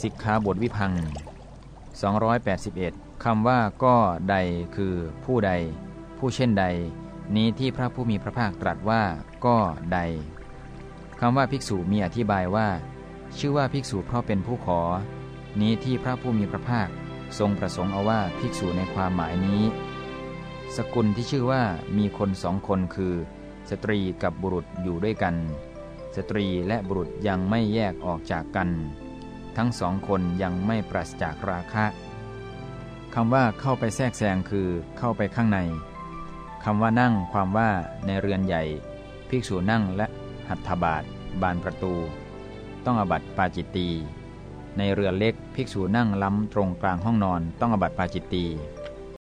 สิกขาบทวิพัง281คำว่าก็ใดคือผู้ใด ผู้เช่นใด นี้ที่พระผู้มีพระภาคตรัสว่าก็ใดคำว่าภิกษุมีอธิบายว่า ชื่อว่าภิกษุเพราะเป็นผู้ขอ นี้ที่พระผู้มีพระภาคทรงประสงค์เอาว่าภิกษุในความหมายนี้ สกุลที่ชื่อว่ามีคนสองคนคือ สตรีกับบุรุษอยู่ด้วยกัน สตรีและบุรุษยังไม่แยกออกจากกัน ทั้งสองคนยังไม่ปราศจากราคะคำว่าเข้าไปแทรกแซงคือเข้าไปข้างในคำว่านั่งความว่าในเรือนใหญ่ ภิกษุนั่งและหัตถบาทบานประตู ต้องอบัตปาจิตตีในเรือนเล็กภิกษุนั่งล้ำตรงกลางห้องนอนต้องอบัตปาจิตตี